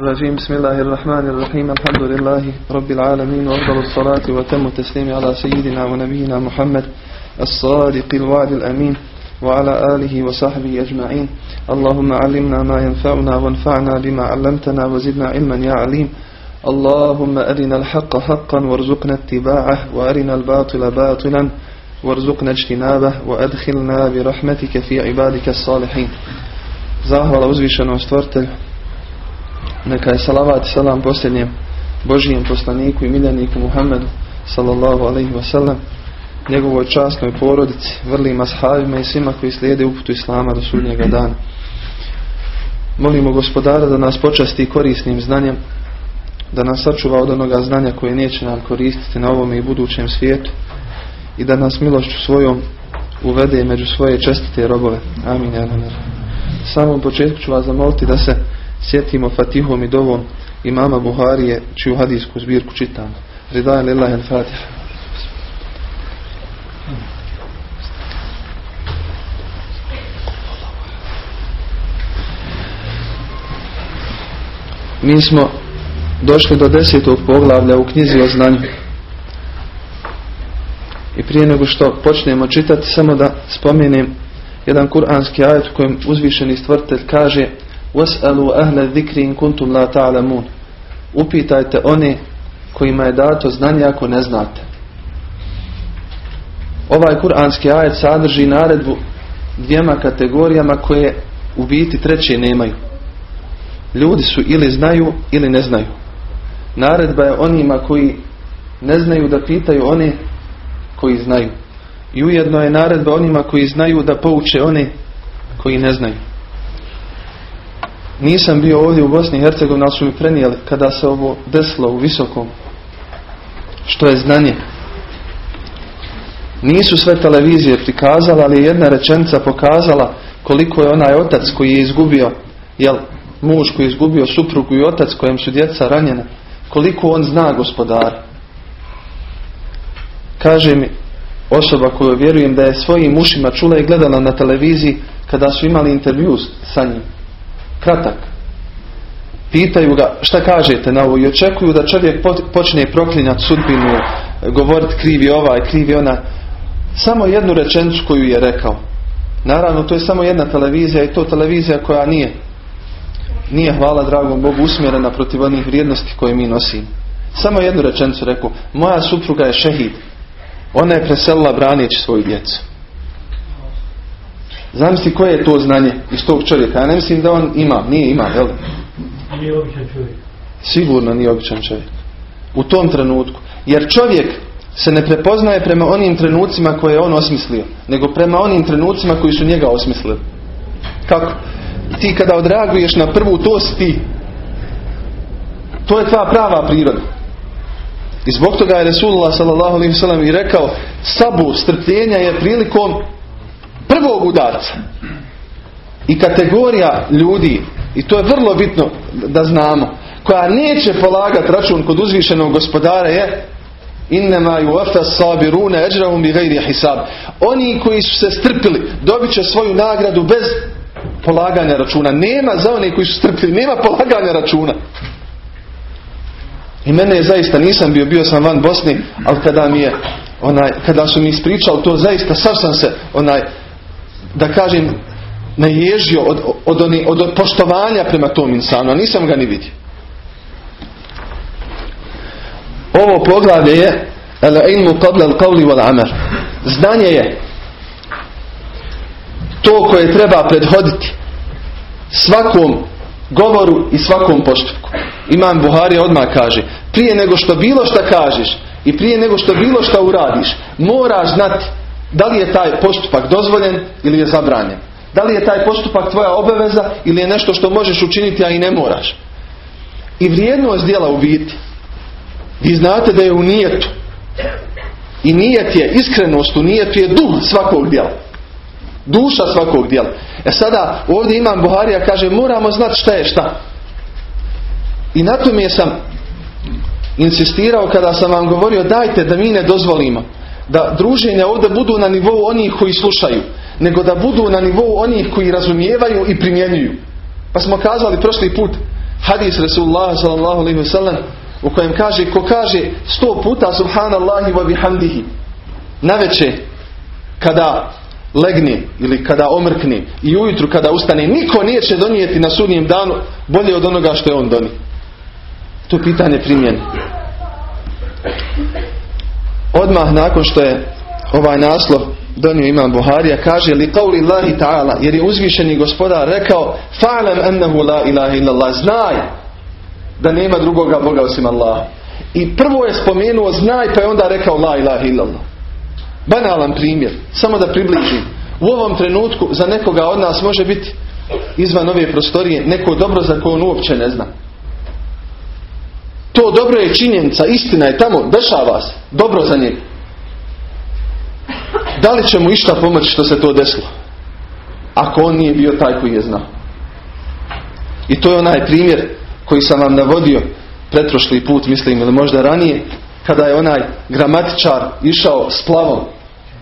الرجيم. بسم الله الرحمن الرحيم. الحمد لله رب العالمين وأفضل الصلاة وتم التسليم على سيدنا ونبينا محمد الصادق الوعد الأمين وعلى آله وصحبه أجمعين. اللهم علمنا ما ينفعنا وانفعنا بما علمتنا وزدنا علما يا عليم. اللهم أرنا الحق حقا وارزقنا اتباعه وأرنا الباطل باطلا وارزقنا اجتنابه وأدخلنا برحمتك في عبادك الصالحين. Zahvala uzvišenom stvrtelju Neka je salavat i salam posljednjem Božijem poslaniku i miljeniku Muhammedu sallallahu alaihi wasallam njegovoj časnoj porodici, vrlim ashabima i svima koji slijede uputu Islama do sudnjega dana. Molimo gospodara da nas počasti korisnim znanjem, da nas sačuva od onoga znanja koje neće nam koristiti na ovom i budućem svijetu i da nas milošću svojom uvede među svoje čestite robove. Amin. Samom početku ću vas zamoliti da se sjetimo Fatihom i dovom imama Buharije, čiju hadijsku zbirku čitamo. Ridaj lillahi al-Fatiha. Mi smo došli do desetog poglavlja u knjizi o znanju. I prije nego što počnemo čitati, samo da spomenem jedan kuranski ajet u kojem uzvišeni stvrtelj kaže وَاسْأَلُوا أَهْلَ الذِّكْرِ إِن كُنْتُمْ لَا تَعْلَمُونَ Upitajte one kojima je dato znanje ako ne znate. Ovaj kuranski ajet sadrži naredbu dvijema kategorijama koje u biti treće nemaju. Ljudi su ili znaju ili ne znaju. Naredba je onima koji ne znaju da pitaju one koji znaju. I ujedno je naredba onima koji znaju da pouče one koji ne znaju. Nisam bio ovdje u Bosni i Hercegovini, ali su mi prenijeli kada se ovo desilo u visokom. Što je znanje. Nisu sve televizije prikazale, ali jedna rečenica pokazala koliko je onaj otac koji je izgubio, jel, muž koji je izgubio suprugu i otac kojem su djeca ranjena, koliko on zna gospodara. Kaže mi osoba koju vjerujem da je svojim ušima čula i gledala na televiziji kada su imali intervju sa njim. Kratak. Pitaju ga šta kažete na ovo i očekuju da čovjek počne proklinjati sudbinu, govoriti krivi ovaj, krivi ona. Samo jednu rečenicu koju je rekao. Naravno, to je samo jedna televizija i to televizija koja nije nije, hvala dragom Bogu, usmjerena protiv onih vrijednosti koje mi nosimo. Samo jednu rečenicu rekao, moja supruga je šehid. Ona je preselila braneći svoju djecu. Zamisli koje je to znanje iz tog čovjeka. Ja ne mislim da on ima, nije ima, jel? Nije običan čovjek. Sigurno nije običan čovjek. U tom trenutku. Jer čovjek se ne prepoznaje prema onim trenucima koje je on osmislio, nego prema onim trenucima koji su njega osmislili. Kako? Ti kada odreaguješ na prvu, to si ti. To je tvoja prava priroda. I zbog toga je Resulullah s.a.v. i rekao sabu strpljenja je prilikom prvog udarca. I kategorija ljudi, i to je vrlo bitno da znamo, koja neće polagati račun kod uzvišenog gospodara je innema yuwaffa sabiruna ajrahum bighairi hisab. Oni koji su se strpili dobit će svoju nagradu bez polaganja računa. Nema za one koji su strpili, nema polaganja računa. I mene je zaista, nisam bio, bio sam van Bosni, ali kada mi je, onaj, kada su mi ispričali to, zaista sav sam se, onaj, da kažem, naježio od, od, od, od poštovanja prema tom insanu, a nisam ga ni vidio. Ovo poglavlje je al-ilmu qabla al-qawli wal-amal. Znanje je to koje treba prethoditi svakom govoru i svakom postupku. Imam Buhari odmah kaže, prije nego što bilo što kažeš i prije nego što bilo što uradiš, moraš znati da li je taj postupak dozvoljen ili je zabranjen. Da li je taj postupak tvoja obaveza ili je nešto što možeš učiniti, a i ne moraš. I vrijednost djela u biti. Vi znate da je u nijetu. I nijet je, iskrenost u nijetu je duh svakog djela. Duša svakog djela. E sada ovdje imam Buharija kaže moramo znati šta je šta. I na tome sam insistirao kada sam vam govorio dajte da mi ne dozvolimo da druženja ovdje budu na nivou onih koji slušaju, nego da budu na nivou onih koji razumijevaju i primjenjuju. Pa smo kazali prošli put, hadis Rasulullah sallallahu u kojem kaže ko kaže sto puta subhanallahi wa bihamdihi naveče kada legne ili kada omrkne i ujutru kada ustane niko neće donijeti na sudnjem danu bolje od onoga što je on doni to pitanje primjeni odmah nakon što je ovaj naslov donio imam Buharija kaže li qawli Allahi ta'ala jer je uzvišeni gospodar rekao fa'lam annahu la ilaha illallah znaj da nema drugoga Boga osim Allaha i prvo je spomenuo znaj pa je onda rekao la ilaha illallah banalan primjer samo da približim. U ovom trenutku za nekoga od nas može biti izvan ove prostorije neko dobro za koje on uopće ne zna to dobro je činjenica istina je tamo dešava se dobro za njega da li će mu išta pomoći što se to desilo? Ako on nije bio taj koji je znao. I to je onaj primjer koji sam vam navodio pretprošli put, mislim, ili možda ranije, kada je onaj gramatičar išao s plavom,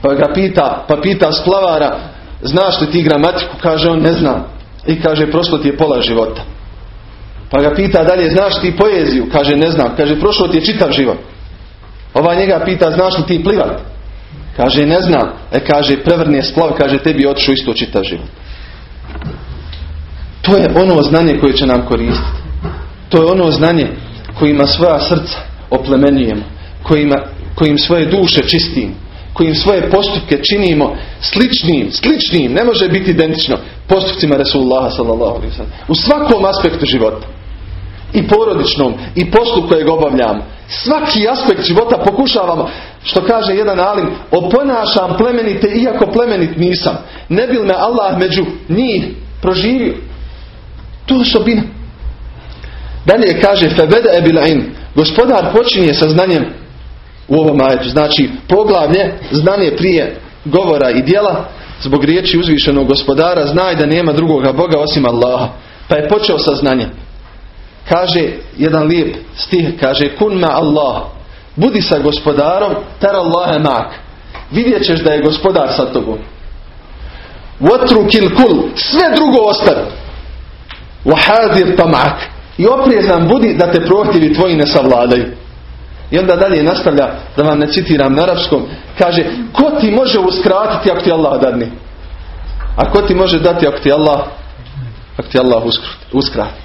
pa ga pita, pa pita splavara, znaš li ti gramatiku? Kaže on, ne znam. I kaže, prošlo ti je pola života. Pa ga pita dalje, znaš ti poeziju? Kaže, ne znam. Kaže, prošlo ti je čitav život. Ova njega pita, znaš li ti plivat? Kaže, ne znam. E, kaže, prevrni je splav, kaže, tebi je otišao isto čitav život. To je ono znanje koje će nam koristiti. To je ono znanje kojima svoja srca oplemenjujemo, kojima, kojim svoje duše čistimo, kojim svoje postupke činimo sličnim, sličnim, ne može biti identično postupcima Resulullaha sallallahu alaihi. U svakom aspektu života. I porodičnom, i poslu kojeg obavljamo. Svaki aspekt života pokušavamo, što kaže jedan alim, oponašam plemenite iako plemenit nisam. Ne bil me Allah među njih proživio. To je osobina. Dalje kaže febede ebilain. Gospodar počinje sa znanjem u ovom ajetu. Znači poglavlje, znanje prije govora i dijela zbog riječi uzvišenog gospodara znaj da nema drugoga Boga osim Allaha. Pa je počeo sa znanjem. Kaže jedan lijep stih, kaže kun ma Allah. Budi sa gospodarom, tar Allahe mak. Vidjet ćeš da je gospodar sa tobom. Watru kil kul. Sve drugo ostavi. Wahadir tamak. I budi da te prohtjevi tvoji ne savladaju. I onda dalje nastavlja, da vam ne citiram na arapskom, kaže, ko ti može uskratiti ako ti Allah dadne? A ko ti može dati ako ti Allah, ako ti Allah uskrati?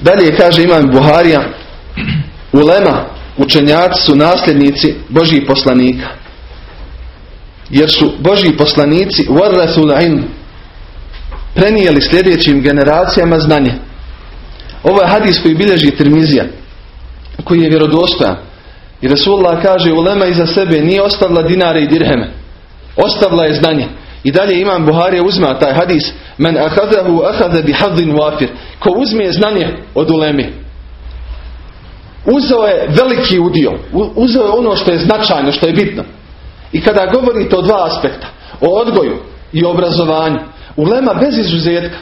Dalje kaže imam Buharija, ulema, učenjaci su nasljednici Božih poslanika. Jer su Božji poslanici warrathul ilm prenijeli sljedećim generacijama znanje. Ovo je hadis koji bilježi Tirmizija, koji je vjerodostojan. I Rasulullah kaže, ulema iza sebe nije ostavila dinare i dirheme. Ostavila je znanje. I dalje imam Buharija uzma taj hadis, men ahadahu ahada bi wafir. Ko uzme znanje od ulemi. Uzeo je veliki udio. Uzeo je ono što je značajno, što je bitno. I kada govorite o dva aspekta, o odgoju i obrazovanju, ulema bez izuzetka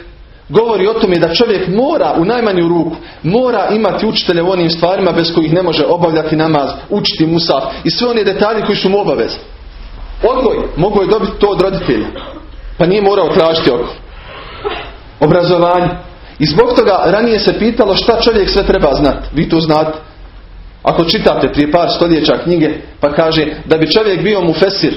govori o tome da čovjek mora u najmanju ruku mora imati učitelje u onim stvarima bez kojih ne može obavljati namaz, učiti musaf i sve one detalje koji su mu obavezni. Odgoj, mogu je dobiti to od roditelja. Pa nije morao tražiti oko. Obrazovanje. I zbog toga ranije se pitalo šta čovjek sve treba znati. Vi to znate. Ako čitate prije par stoljeća knjige, pa kaže da bi čovjek bio mu fesir,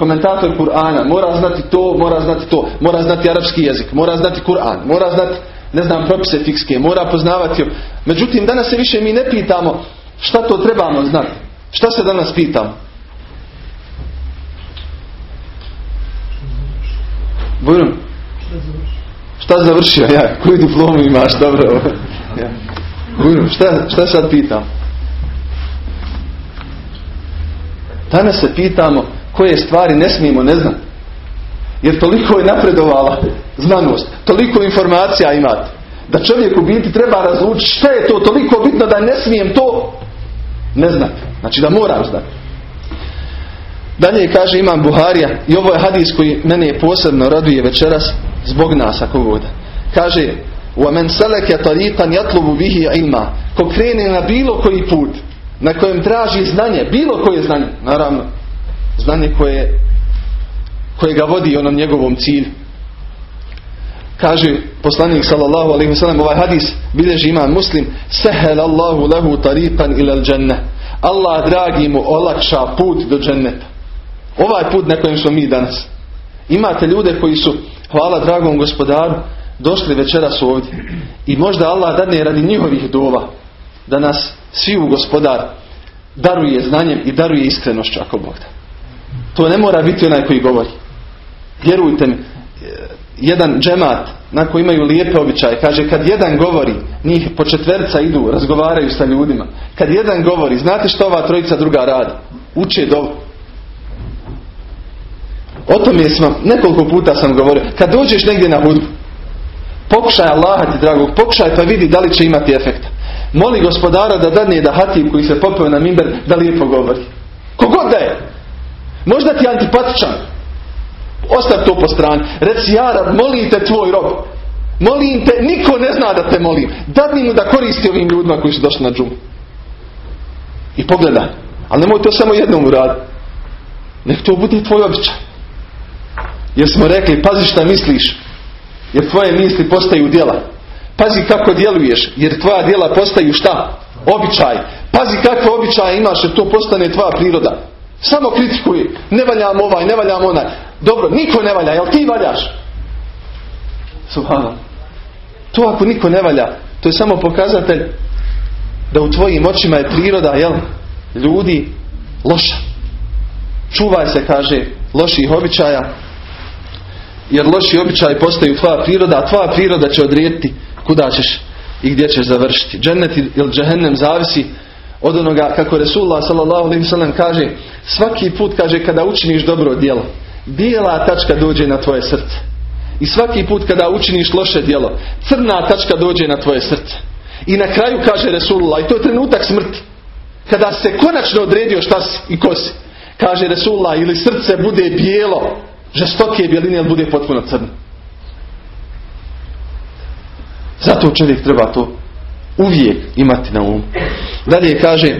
komentator Kur'ana, mora znati to, mora znati to, mora znati arapski jezik, mora znati Kur'an, mora znati, ne znam, propise fikske, mora poznavati. Međutim, danas se više mi ne pitamo šta to trebamo znati. Šta se danas pitamo? Burum? Šta završio? Ja, koju diplomu imaš? Dobro. Ja. Burum, šta, šta sad pitam? Danas se pitamo koje stvari ne smijemo ne znam. Jer toliko je napredovala znanost, toliko informacija imate. Da čovjek u biti treba razlučiti šta je to toliko bitno da ne smijem to ne znati. Znači da moram znati. Dalje kaže imam Buharija i ovo je hadis koji mene posebno raduje večeras zbog nas ako voda. Kaže وَمَنْ سَلَكَ طَرِيقًا يَطْلُبُ بِهِ عِلْمًا Ko krene na bilo koji put na kojem traži znanje, bilo koje znanje, naravno, znanje koje, koje ga vodi onom njegovom cilju. kaže poslanik sallallahu alaihi wasallam ovaj hadis bilježi iman muslim sehel Allahu tariqan ila al Allah dragi mu olakša put do dženneta ovaj put na kojem smo mi danas imate ljude koji su hvala dragom gospodaru došli večeras ovdje i možda Allah dadne radi njihovih dova da nas svi u gospodar daruje znanjem i daruje iskrenošću ako Bog da. To ne mora biti onaj koji govori. Vjerujte mi, jedan džemat na koji imaju lijepe običaje, kaže kad jedan govori, njih po četverca idu, razgovaraju sa ljudima. Kad jedan govori, znate što ova trojica druga radi? Uče dobro. O tome sam, nekoliko puta sam govorio. Kad dođeš negdje na hudbu, pokušaj Allaha ti dragog, pokušaj pa vidi da li će imati efekta. Moli gospodara da dadne da hatib koji se popeo na mimber da lijepo govori. Kogod da je. Možda ti je antipatičan. Ostav to po strani. Reci ja molim te tvoj rob. Molim te, niko ne zna da te molim. Dadni mu da koristi ovim ljudima koji su došli na džumu. I pogledaj. Ali nemoj to samo jednom uraditi. Nek to bude tvoj običaj. Jer smo rekli, pazi šta misliš. Jer tvoje misli postaju djela. Pazi kako djeluješ, jer tvoja djela postaju šta? Običaj. Pazi kakve običaje imaš, jer to postane tvoja priroda. Samo kritikuj, ne valjam ovaj, ne valjam onaj. Dobro, niko ne valja, jel ti valjaš? Subhano. To ako niko ne valja, to je samo pokazatelj da u tvojim očima je priroda, jel? Ljudi loša. Čuvaj se, kaže, loših običaja, jer loši običaji postaju tvoja priroda, a tvoja priroda će odrijediti kuda ćeš i gdje ćeš završiti. Džennet ili džehennem zavisi od onoga kako Resulullah s.a.v. kaže svaki put kaže kada učiniš dobro djelo bijela tačka dođe na tvoje srce. I svaki put kada učiniš loše djelo crna tačka dođe na tvoje srce. I na kraju kaže Resulullah i to je trenutak smrti. Kada se konačno odredio šta si i ko si. Kaže Resulullah ili srce bude bijelo žestoke bjeline ili bude potpuno crno. Zato čovjek treba to uvijek imati na umu. Dalje kaže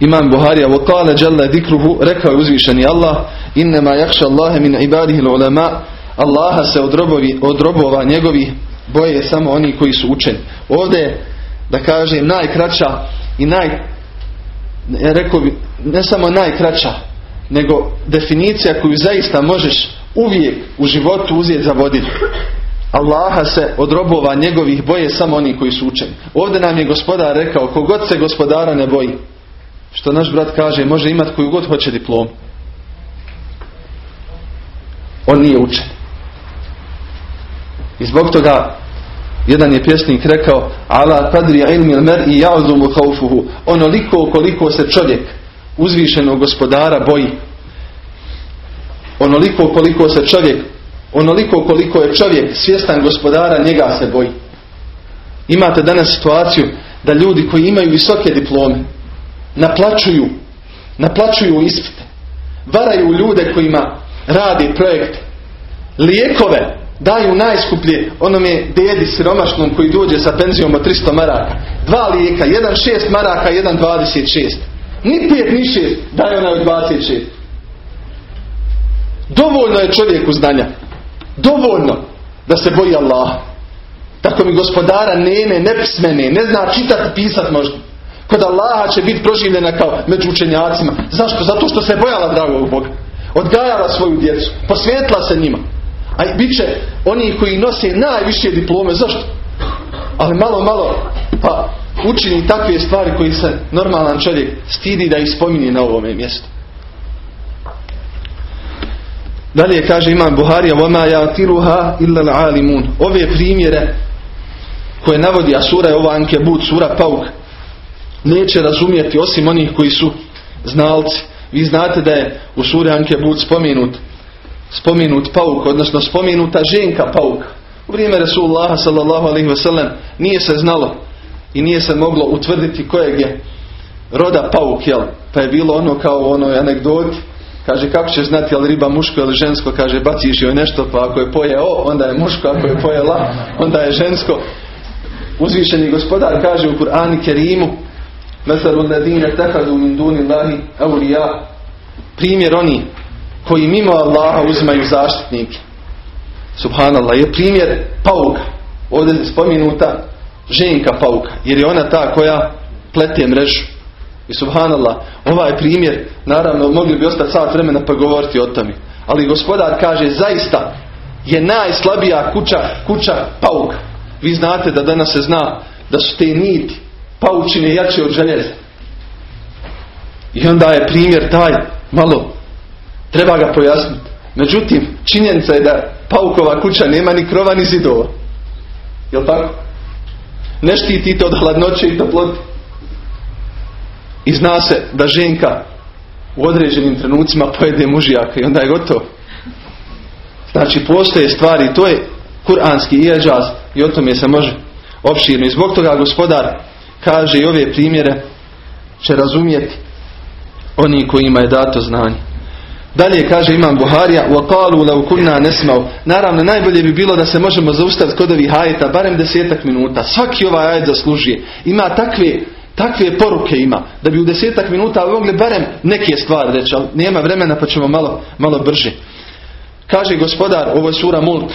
Imam Buharija وقال جل ذكره rekao je uzvišeni Allah innema yakša Allahe min ibadihi ulama Allaha se od, robovi, od robova njegovih boje samo oni koji su učeni. Ovdje da kažem najkraća i naj rekao bi, ne samo najkraća nego definicija koju zaista možeš uvijek u životu uzeti za vodilju. Allaha se od robova njegovih boje samo oni koji su učeni. Ovdje nam je gospodar rekao, kogod se gospodara ne boji, što naš brat kaže, može imati koju god hoće diplom. On nije učen. I zbog toga jedan je pjesnik rekao ala kadri ilmi mer i ja'zumu khawfuhu onoliko koliko se čovjek uzvišenog gospodara boji onoliko koliko se čovjek onoliko koliko je čovjek svjestan gospodara, njega se boji. Imate danas situaciju da ljudi koji imaju visoke diplome naplaćuju, naplaćuju ispite, varaju ljude kojima radi projekt, lijekove daju najskuplje onome dedi siromašnom koji dođe sa penzijom od 300 maraka. Dva lijeka, jedan 6 maraka, jedan 26. Ni pet, ni šest, daje onaj od 26. Dovoljno je čovjeku znanja. Dovoljno da se boji Allah. Tako mi gospodara neme, nepismene, ne zna čitati, pisati možda. Kod Allaha će biti proživljena kao među učenjacima. Zašto? Zato što se bojala dragog Boga. Odgajala svoju djecu. Posvijetla se njima. A bit će oni koji nose najviše diplome. Zašto? Ali malo, malo pa učini takve stvari koji se normalan čovjek stidi da ih na ovome mjestu. Dalje kaže imam Buharija وَمَا يَعْتِرُهَا إِلَّا الْعَالِمُونَ Ove primjere koje navodi, a sura je ova Ankebut, sura Pauk, neće razumjeti osim onih koji su znalci. Vi znate da je u suri Ankebut spomenut spomenut Pauk, odnosno spomenuta ženka Pauk. U vrijeme Resulullah sallallahu alaihi wasallam nije se znalo i nije se moglo utvrditi kojeg je roda Pauk, jel? Pa je bilo ono kao u onoj anegdoti Kaže kako će znati je li riba muško ili žensko? Kaže baciš joj nešto pa ako je poje o onda je muško, ako je poje la onda je žensko. Uzvišeni gospodar kaže u Kur'ani Kerimu Mesaru ladine tehadu min duni Allahi awliya Primjer oni koji mimo Allaha uzimaju zaštitnike. subhanallah, je primjer pauka. Ovdje je spomenuta ženka pauka, jer je ona ta koja plete mrežu. I subhanallah, ovaj primjer, naravno, mogli bi ostati sat vremena pa govoriti o tome. Ali gospodar kaže, zaista je najslabija kuća, kuća pauka. Vi znate da danas se zna da su te niti paučine jače od željeza. I onda je primjer taj, malo, treba ga pojasniti. Međutim, činjenica je da paukova kuća nema ni krova ni zidova. Jel tako? Ne štitite od hladnoće i toplote I zna se da ženka u određenim trenucima pojede mužijaka i onda je gotovo. Znači postoje stvari, to je kuranski ijeđaz i o tome se može opširno. I zbog toga gospodar kaže i ove primjere će razumjeti oni kojima je dato znanje. Dalje kaže Imam Buharija وَقَالُوا لَوْ كُنَّا نَسْمَوْ Naravno, najbolje bi bilo da se možemo zaustaviti kod ovih ajeta, barem desetak minuta. Svaki ovaj ajet zaslužuje. Ima takve, takve poruke ima, da bi u desetak minuta mogli barem neke stvari reći, ali nema vremena pa ćemo malo, malo brže. Kaže gospodar, ovo je sura Mulk,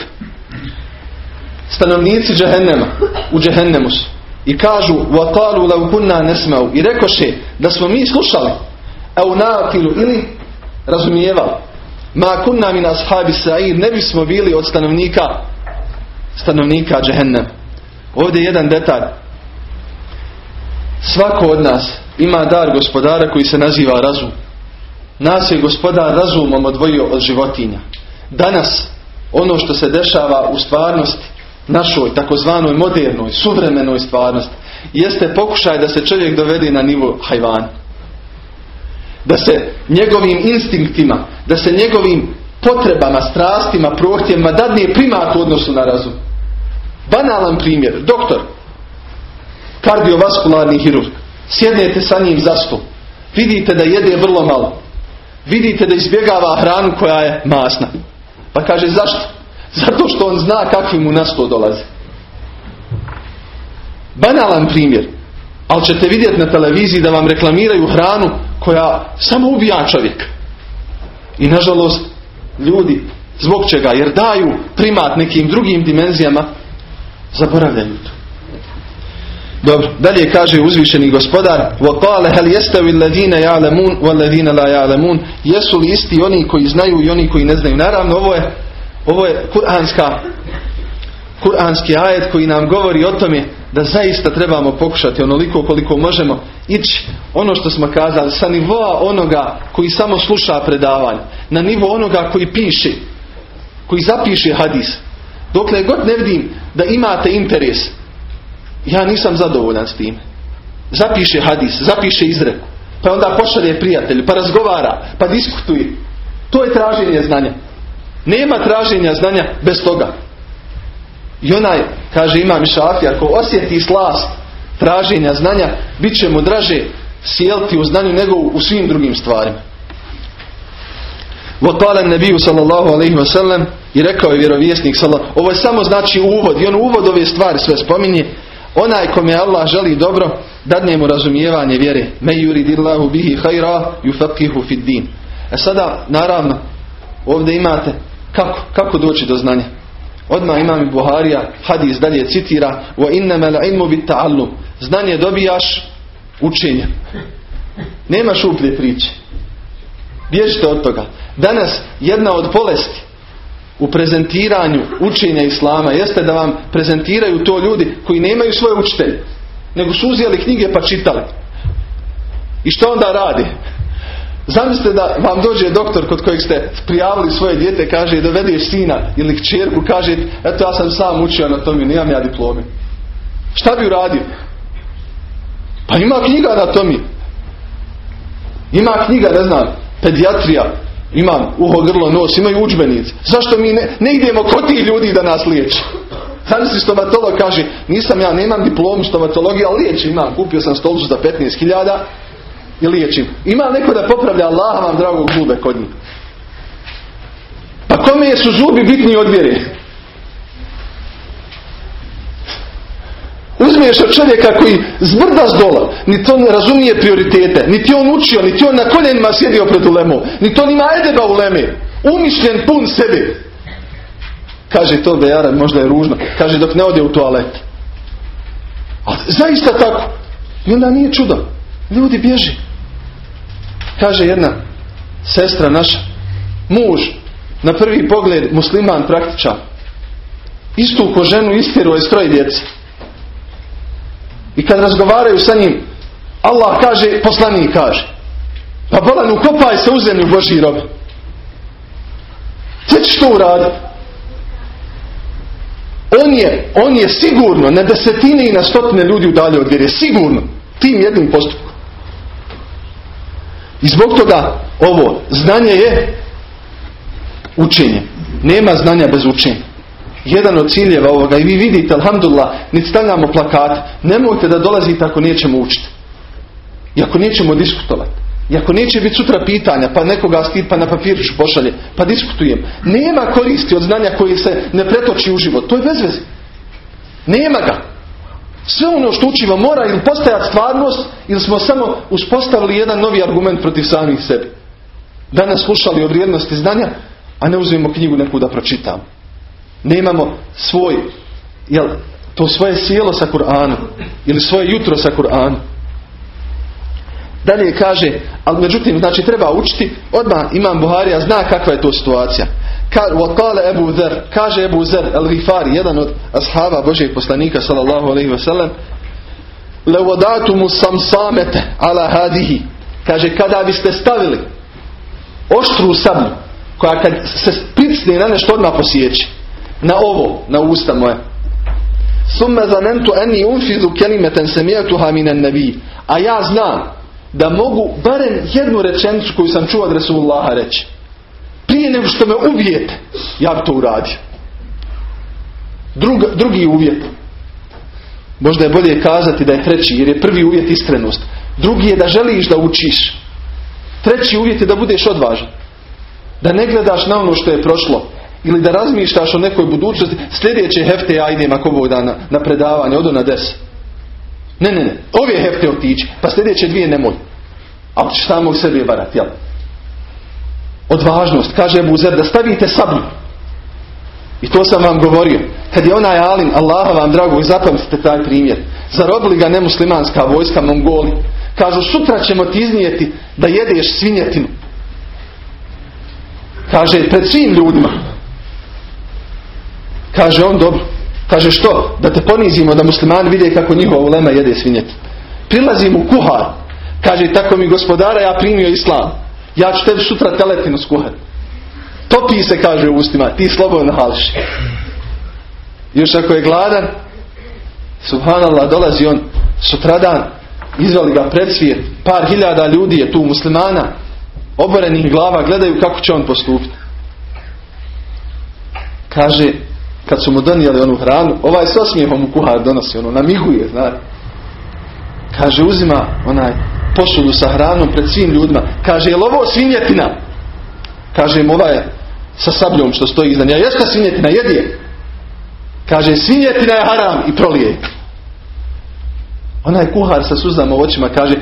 stanovnici džehennema, u džehennemu su. I kažu, وَقَالُوا لَوْ كُنَّا نَسْمَوْ I rekoše da smo mi slušali, au nakilu ili razumijevali. Ma kunna min ashabi sa'ir, ne bismo bili od stanovnika stanovnika džehennem. Ovdje je jedan detalj. Svako od nas ima dar gospodara koji se naziva razum. Nas je gospodar razumom odvojio od životinja. Danas, ono što se dešava u stvarnosti, našoj takozvanoj modernoj, suvremenoj stvarnosti, jeste pokušaj da se čovjek dovede na nivo hajvana da se njegovim instinktima, da se njegovim potrebama, strastima, prohtjevima dadne primat u odnosu na razum. Banalan primjer, doktor, kardiovaskularni hirurg, sjednete sa njim za stol, vidite da jede vrlo malo, vidite da izbjegava hranu koja je masna. Pa kaže zašto? Zato što on zna kakvi mu na sto dolazi. Banalan primjer. Ali ćete vidjeti na televiziji da vam reklamiraju hranu koja samo ubija čovjek. I nažalost, ljudi, zbog čega? Jer daju primat nekim drugim dimenzijama, zaboravljaju to. Dobro, dalje kaže uzvišeni gospodar وَقَالَ هَلْ يَسْتَوِ الَّذِينَ يَعْلَمُونَ وَالَّذِينَ لَا يَعْلَمُونَ Jesu li isti oni koji znaju i oni koji ne znaju? Naravno, ovo je, ovo je kuranska, kuranski ajet koji nam govori o tome da zaista trebamo pokušati onoliko koliko možemo ići ono što smo kazali sa nivoa onoga koji samo sluša predavanje na nivo onoga koji piše koji zapiše hadis dokle god ne vidim da imate interes ja nisam zadovoljan s tim. Zapiše hadis, zapiše izreku pa onda pošalje prijatelju pa razgovara, pa diskutuje. To je traženje znanja. Nema traženja znanja bez toga. I onaj, kaže imam šafi, ako osjeti slast traženja znanja, bit će mu draže sjeliti u znanju nego u svim drugim stvarima. Votalen nebiju sallallahu alaihi wa sallam i rekao je vjerovjesnik sallallahu ovo je samo znači uvod i on uvod ove stvari sve spominje onaj kome Allah želi dobro dadne mu razumijevanje vjere me yuridillahu bihi hajra yufaqihu fid din e sada naravno ovdje imate kako, kako doći do znanja Odmah imam i Buharija, hadis dalje citira wa innama ilmu bit ta'allum. Znanje dobijaš učenjem. Nema šuplje priče. Bježite od toga. Danas jedna od bolesti u prezentiranju učenja Islama jeste da vam prezentiraju to ljudi koji nemaju svoje učitelje. Nego su uzeli knjige pa čitali. I što onda radi? Zamislite da vam dođe doktor kod kojeg ste prijavili svoje dijete, kaže dovedeš sina ili kćerku, kaže eto ja sam sam učio anatomiju, nemam ja diplome. Šta bi uradio? Pa ima knjiga anatomije. Ima knjiga, ne znam, pedijatrija, imam uho, grlo, nos, imaju učbenici. Zašto mi ne, ne idemo kod tih ljudi da nas liječi? Zamisli stomatolog kaže, nisam ja, nemam diplomu stomatologije, ali liječi imam, kupio sam stolicu za 15.000 i liječim. Ima neko da popravlja Allaha vam dragog zube kod njih. Pa kome su zubi bitni od vjere? Uzmiješ od čovjeka koji zbrda s dola, on ne razumije prioritete, niti on učio, niti on na koljenima sjedio pred ulemu, niti on ima edeba u leme, umišljen pun sebe. Kaže to Bejara, možda je ružno. Kaže dok ne ode u toalet. A zaista tako. I onda nije čudo. Ljudi bježi. Kaže jedna sestra naša, muž, na prvi pogled musliman praktičan. Istu ko ženu istjeruo je stroj djece. I kad razgovaraju sa njim, Allah kaže, poslanik kaže, pa bolan ukopaj se u zemlju Božji rob. Gdje ćeš to uraditi? On je, on je sigurno na desetine i na stotine ljudi udalje od vjere. Sigurno. Tim jednim postupkom. I zbog toga ovo znanje je učenje. Nema znanja bez učenja. Jedan od ciljeva ovoga i vi vidite, alhamdulillah, niti stavljamo plakat, nemojte da dolazite ako nećemo učiti. I ako nećemo diskutovati. I ako neće biti sutra pitanja, pa nekoga skid, pa na papiriću pošalje, pa diskutujem. Nema koristi od znanja koji se ne pretoči u život. To je bez veze. Nema ga. Sve ono što učimo mora ili postajati stvarnost ili smo samo uspostavili jedan novi argument protiv samih sebe. Danas slušali o vrijednosti znanja, a ne uzmemo knjigu neku da pročitamo. Nemamo svoj, jel, to svoje sjelo sa Kur'anom ili svoje jutro sa Kur'anom. Dalje kaže, ali međutim, znači treba učiti, odmah imam Buharija zna kakva je to situacija. Ka, Ebu Zer, kaže Ebu Zer el Gifari, jedan od ashaba Božeg poslanika sallallahu alaihi wasallam, levodatu mu sam samete ala hadihi. Kaže, kada biste stavili oštru sablju, koja kad se pricne na nešto odmah posjeći, na ovo, na usta moje. Summe zanentu eni unfizu kelimeten semijetuha minen nebi. A ja znam da mogu barem jednu rečenicu koju sam čuo od Resulullaha reći. Prije nego što me uvijete, ja bi to uradio. Drug, drugi uvjet. Možda je bolje kazati da je treći, jer je prvi uvjet iskrenost. Drugi je da želiš da učiš. Treći uvjet je da budeš odvažan. Da ne gledaš na ono što je prošlo. Ili da razmišljaš o nekoj budućnosti. Sljedeće hefte ja idem ako Bog da na, na predavanje, odo na deset. Ne, ne, ne. Ove hefte otići, pa sljedeće dvije nemoj. Ako ćeš samo u sebi varati, jel? Odvažnost, kaže Buzer, da stavite sablju. I to sam vam govorio. Kad je onaj Alim, Allaha vam drago, i zapamtite taj primjer. Zarobili ga nemuslimanska vojska Mongoli. Kažu, sutra ćemo ti iznijeti da jedeš svinjetinu. Kaže, pred svim ljudima. Kaže on, dobro. Kaže što? Da te ponizimo, da muslimani vide kako njihova ulema jede svinjet. Prilazi mu kuhar. Kaže, tako mi gospodara, ja primio islam. Ja ću tebi sutra teletinu skuhati. Topi se, kaže u ustima, ti slobodno hališ. Još ako je gladan, subhanallah, dolazi on sutradan, izvali ga pred svijet, par hiljada ljudi je tu muslimana, oborenih glava, gledaju kako će on postupiti. Kaže, kad su mu donijeli onu hranu, ovaj s osmijehom u kuhar donosi, ono, namiguje, znači. Kaže, uzima onaj posudu sa hranom pred svim ljudima. Kaže, je li ovo svinjetina? Kaže im ovaj sa sabljom što stoji iza njega. Jeste svinjetina, jedi je. Kaže, svinjetina je haram i prolije. Onaj kuhar sa suzama u očima kaže,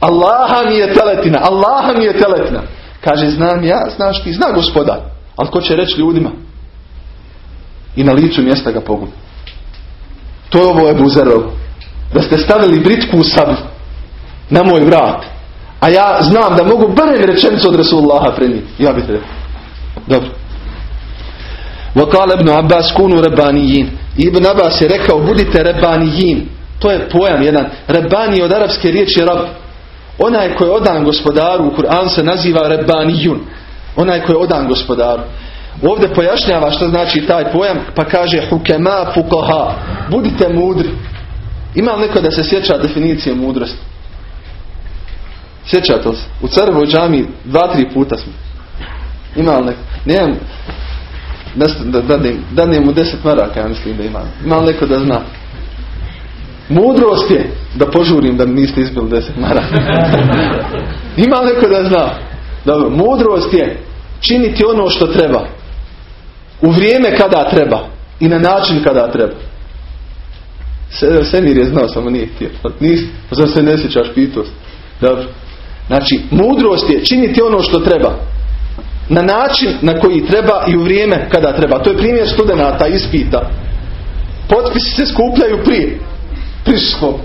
Allaha mi je teletina, Allaha mi je teletina. Kaže, znam ja, znaš ti, zna gospoda. Ali ko će reći ljudima? I na licu mjesta ga pogubi. To je ovo je Buzerov. Da ste stavili britku u sablju na moj vrat. A ja znam da mogu barem rečenicu od Rasulullaha prenijeti. Ja bih rekao. Dobro. Vakal ibn Abbas kunu rebanijin. Ibn Abbas je rekao budite rebanijin. To je pojam jedan. Rebani od arapske riječi rab. Onaj koji je odan gospodaru u Kur'an se naziva rebanijun. Onaj koji je odan gospodaru. Ovdje pojašnjava što znači taj pojam pa kaže hukema fukoha. Budite mudri. Ima li neko da se sjeća definicije mudrosti? Sjećate se? U Carevoj džami dva, tri puta smo. Ima li neko? Nemam. Da, da, da, mu deset maraka, ja mislim da ima. Ima li neko da zna? Mudrost je da požurim da niste izbili deset maraka. ima li neko da zna? Dobro, mudrost je činiti ono što treba. U vrijeme kada treba. I na način kada treba. Semir je znao, samo nije htio. Nis, pa zar se ne sjećaš pitost? Dobro. Znači, mudrost je činiti ono što treba. na način na koji treba i u vrijeme kada treba. To je primjer studenata ispita. Potpisi se skupljaju prije. Prišlo.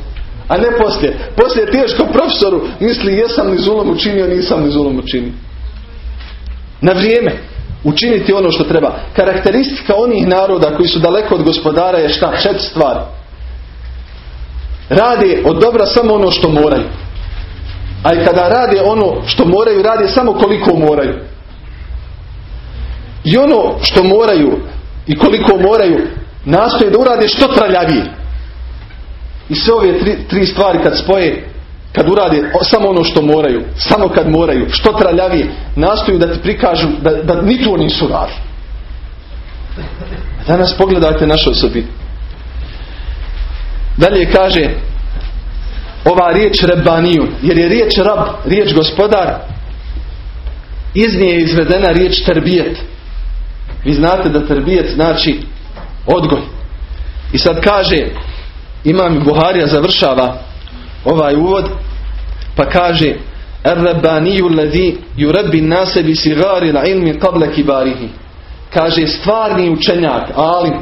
A ne poslije. Poslije je teško profesoru misli jesam li zulom učinio, nisam li zulom učinio. Na vrijeme. Učiniti ono što treba. Karakteristika onih naroda koji su daleko od gospodara je šta? Četiri stvari. Rade od dobra samo ono što moraju. A i kada rade ono što moraju, rade samo koliko moraju. I ono što moraju i koliko moraju, nastoje da urade što traljavije. I sve ove tri, tri stvari kad spoje, kad urade samo ono što moraju, samo kad moraju, što traljavije, nastoju da ti prikažu da, da ni to nisu radili. Danas pogledajte naše osobine. Dalje kaže ova riječ rebaniju, jer je riječ rab, riječ gospodar, iz nje je izvedena riječ terbijet. Vi znate da terbijet znači odgoj. I sad kaže, imam Buharija završava ovaj uvod, pa kaže Ar-Rabbaniju ladhi yurabbi nase bi sigari la ilmi qabla kibarihi. Kaže stvarni učenjak, alim,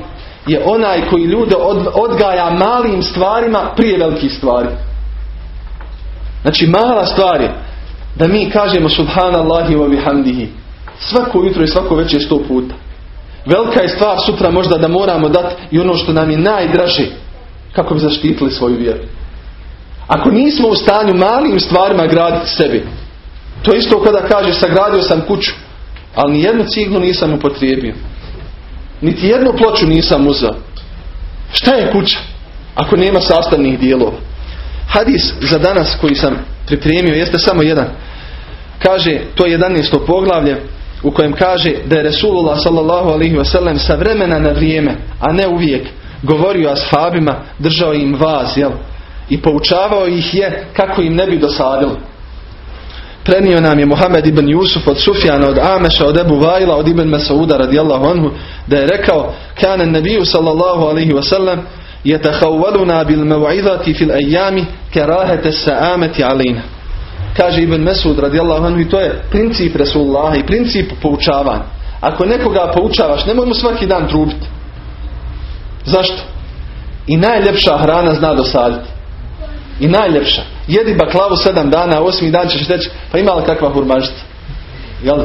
je onaj koji ljude odgaja malim stvarima prije velikih stvari. Znači mala stvar je da mi kažemo subhanallahi wa bihamdihi svako jutro i svako večer sto puta. Velika je stvar sutra možda da moramo dati i ono što nam je najdraže kako bi zaštitili svoju vjeru. Ako nismo u stanju malim stvarima graditi sebi, to isto kada kaže sagradio sam kuću, ali ni jednu ciglu nisam upotrijebio. Niti jednu ploču nisam uzeo. Šta je kuća? Ako nema sastavnih dijelova. Hadis za danas koji sam pripremio jeste samo jedan. Kaže, to je 11. poglavlje u kojem kaže da je Resulullah sallallahu alaihi wasallam sa vremena na vrijeme, a ne uvijek, govorio ashabima, držao im vaz, jel? i poučavao ih je kako im ne bi dosadilo. Prenio nam je Mohamed ibn Jusuf od Sufjana, od Ameša, od Ebu Vajla, od Ibn Masauda radijallahu anhu, da je rekao Kane nebiju sallallahu alaihi wasallam jetahavvaluna bil mev'idati fil ejami kerahete sa'ameti alina. Kaže Ibn Mesud radijallahu anhu to je princip Resulullah i princip poučavanja. Ako nekoga poučavaš, ne mu svaki dan trubiti. Zašto? I najljepša hrana zna dosaditi. I najljepša. Jedi baklavu sedam dana, a osmi dan ćeš reći, pa ima li kakva hurmažica? Jel?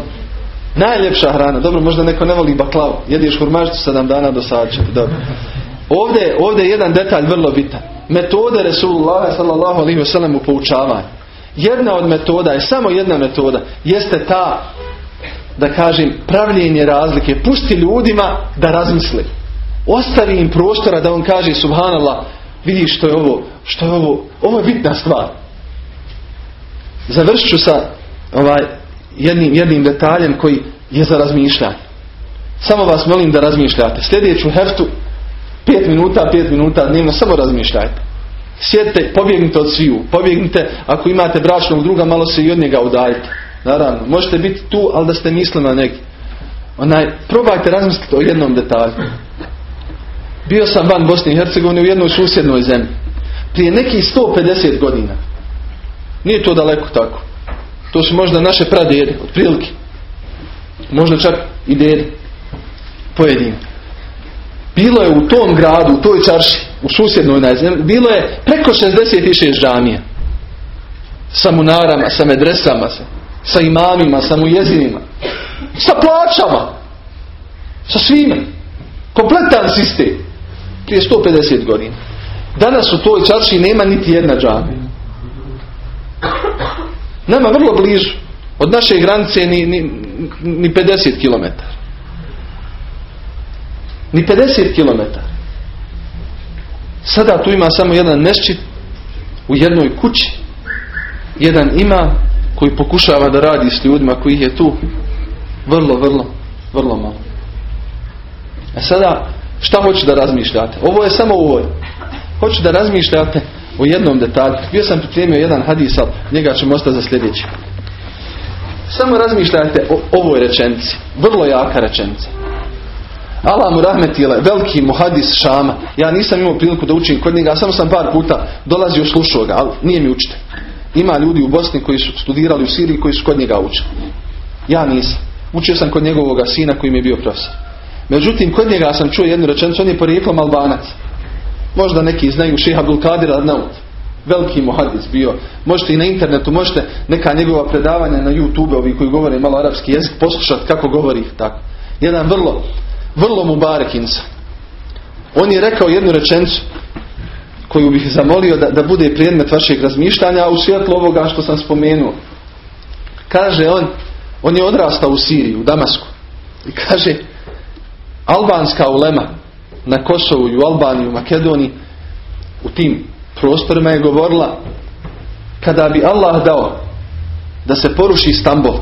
Najljepša hrana. Dobro, možda neko ne voli baklavu. Jediš hurmažicu sedam dana dosadit će. Dobro. Ovdje, ovdje je jedan detalj vrlo bitan. Metode Resulullah sallallahu alaihi wa sallam u poučavanju. Jedna od metoda je samo jedna metoda. Jeste ta da kažem pravljenje razlike. Pusti ljudima da razmisli. Ostavi im prostora da on kaže subhanallah vidi što je ovo, što je ovo, ovo je bitna stvar. Završit ću sa ovaj, jednim, jednim detaljem koji je za razmišljanje. Samo vas molim da razmišljate. Sljedeću heftu Pet minuta, pet minuta dnevno, samo razmišljajte. Sjedite, pobjegnite od sviju. Pobjegnite, ako imate bračnog druga, malo se i od njega udajte. Naravno, možete biti tu, ali da ste mislili na neki. Onaj, probajte razmisliti o jednom detalju. Bio sam van Bosne i Hercegovine u jednoj susjednoj zemlji. Prije nekih 150 godina. Nije to daleko tako. To su možda naše pradjede, otprilike. Možda čak i dede. Pojedine. Bilo je u tom gradu, u toj čarši, u susjednoj najzemlji, bilo je preko 66 džamija. Sa munarama, sa medresama, sa, sa imamima, sa mujezinima. Sa plaćama. Sa svime. Kompletan sistem. Prije 150 godina. Danas u toj čarši nema niti jedna džamija. Nama vrlo blizu. Od naše granice ni, ni, ni 50 kilometara. Ni 50 km. Sada tu ima samo jedan mešćit u jednoj kući. Jedan ima koji pokušava da radi s ljudima koji je tu vrlo, vrlo, vrlo malo. A sada šta hoću da razmišljate? Ovo je samo uvoj. Hoću da razmišljate o jednom detalju. Bio sam pripremio jedan hadis, ali njega ćemo ostati za sljedeći. Samo razmišljajte o ovoj rečenici. Vrlo jaka rečenica. Allah mu rahmetile, veliki muhadis Šama. Ja nisam imao priliku da učim kod njega, samo sam par puta dolazio slušao ga, ali nije mi učite. Ima ljudi u Bosni koji su studirali u Siriji koji su kod njega učili. Ja nisam. Učio sam kod njegovog sina koji mi je bio profesor. Međutim, kod njega sam čuo jednu rečenicu, on je porijeklom albanac. Možda neki znaju Šeha Abdul Kadir Adnaut. Veliki muhadis bio. Možete i na internetu, možete neka njegova predavanja na YouTube, ovi koji govore malo arapski jezik, poslušati kako govori tako. Jedan vrlo, vrlo mu insa. On je rekao jednu rečenicu koju bih zamolio da, da bude predmet vašeg razmišljanja, u svjetlu ovoga što sam spomenuo. Kaže on, on je odrastao u Siriji, u Damasku. I kaže, albanska ulema na Kosovu i u Albaniji, u Makedoniji, u tim prostorima je govorila kada bi Allah dao da se poruši Stambol,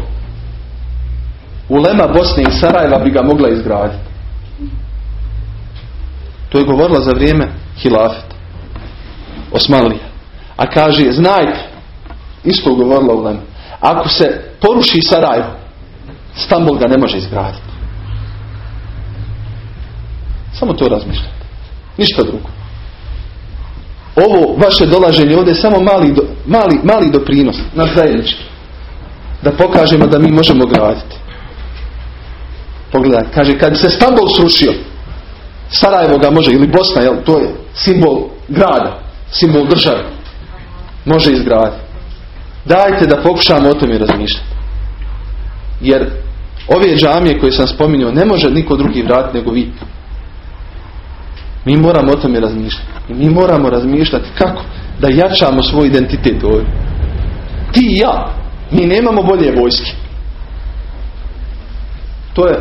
ulema Bosne i Sarajeva bi ga mogla izgraditi. To je govorila za vrijeme Hilafeta. Osmanlija. A kaže, znajte, isto govorila ulema, ako se poruši Sarajevo, Stambol ga ne može izgraditi. Samo to razmišljate. Ništa drugo. Ovo vaše dolaženje ovdje je samo mali, mali, mali doprinos, na zajednički. Da pokažemo da mi možemo graditi. Pogledaj, kaže, kad se Stambol srušio, Sarajevo ga može, ili Bosna, jel, to je simbol grada, simbol države, može izgraditi. Dajte da pokušamo o tome razmišljati. Jer ove džamije koje sam spominjao ne može niko drugi vratiti nego vi. Mi moramo o tome razmišljati. I mi moramo razmišljati kako da jačamo svoj identitet ovdje. Ti i ja. Mi nemamo bolje vojske. To je,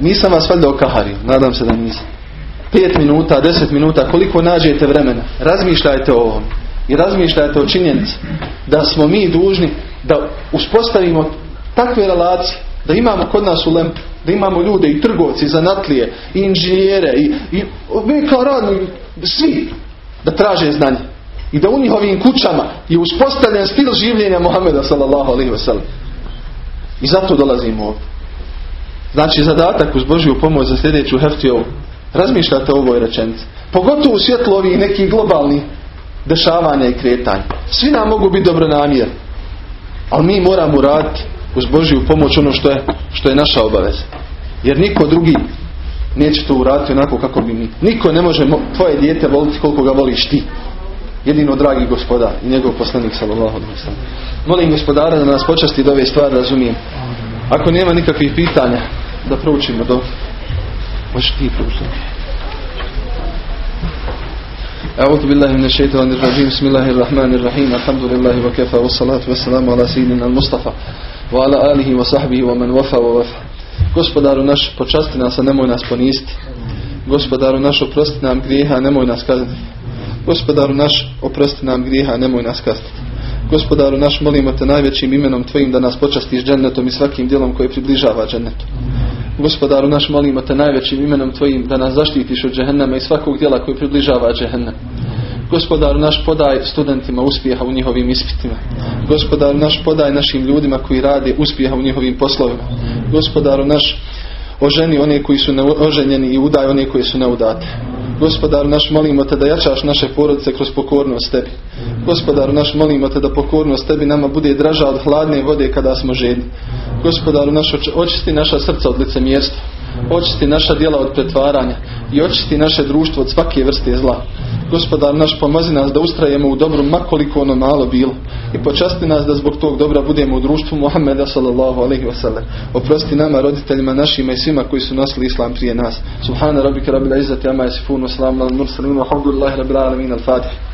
nisam vas valjda okahario, nadam se da nisam. Pet minuta, deset minuta, koliko nađete vremena, razmišljajte o ovom. I razmišljajte o činjenici da smo mi dužni da uspostavimo takve relacije, da imamo kod nas u Lempu, da imamo ljude i trgovci, zanatlije, i inženjere, i, i kao radni, svi, da traže znanje. I da u njihovim kućama je uspostavljen stil življenja Muhammeda sallallahu alaihi wasallam. I zato dolazimo ovdje. Znači zadatak uz Božju pomoć za sljedeću heftiju razmišljate o ovoj rečenici. Pogotovo u svjetlu ovih nekih globalnih dešavanja i kretanja. Svi nam mogu biti dobronamjerni. Ali mi moramo raditi uz Božju pomoć ono što je, što je naša obaveza. Jer niko drugi neće to uraditi onako kako bi mi. Niko ne može tvoje dijete voliti koliko ga voliš ti. Jedino dragi gospodar i njegov poslanik sallallahu alejhi Molim gospodara da nas počasti da ove stvari razumijem. Ako nema nikakvih pitanja da proučimo do Možeš ti proučiti. أعوذ بالله من الشيطان الرجيم بسم الله الرحمن الرحيم الحمد لله وكفى والصلاة والسلام على سيدنا المصطفى wa alihi wa sahbihi wa man wafa wa wafa. Gospodaru naš, počasti nas, a nemoj nas poniziti. Gospodaru naš, oprosti nam grijeha, a nemoj nas kazati. Gospodaru naš, oprosti nam grijeha, a nemoj nas kazati. Gospodaru naš, molimo te najvećim imenom Tvojim da nas počastiš džennetom i svakim djelom koje približava džennetu. Gospodaru naš, molimo te najvećim imenom Tvojim da nas zaštitiš od džehennama i svakog djela koje približava džehennem. Gospodaru naš podaj studentima uspjeha u njihovim ispitima. Gospodaru naš podaj našim ljudima koji rade uspjeha u njihovim poslovima. Gospodaru naš oženi one koji su neoženjeni i udaj one koji su neudate. Gospodaru naš molimo te da jačaš naše porodice kroz pokornost tebi. Gospodaru naš molimo te da pokornost tebi nama bude draža od hladne vode kada smo žedni. Gospodaru naš očisti naša srca od licemjerstva. Očisti naša djela od pretvaranja i očisti naše društvo od svake vrste zla. Gospodar naš pomozi nas da ustrajemo u dobru makoliko ono malo bilo i počasti nas da zbog tog dobra budemo u društvu Muhammeda sallallahu alaihi wasallam. Oprosti nama, roditeljima našima i svima koji su nosili islam prije nas. Subhana rabbika rabbil izzati amma yasifun wa salamun al mursalin wa alhamdulillahi rabbil alamin al-fatih.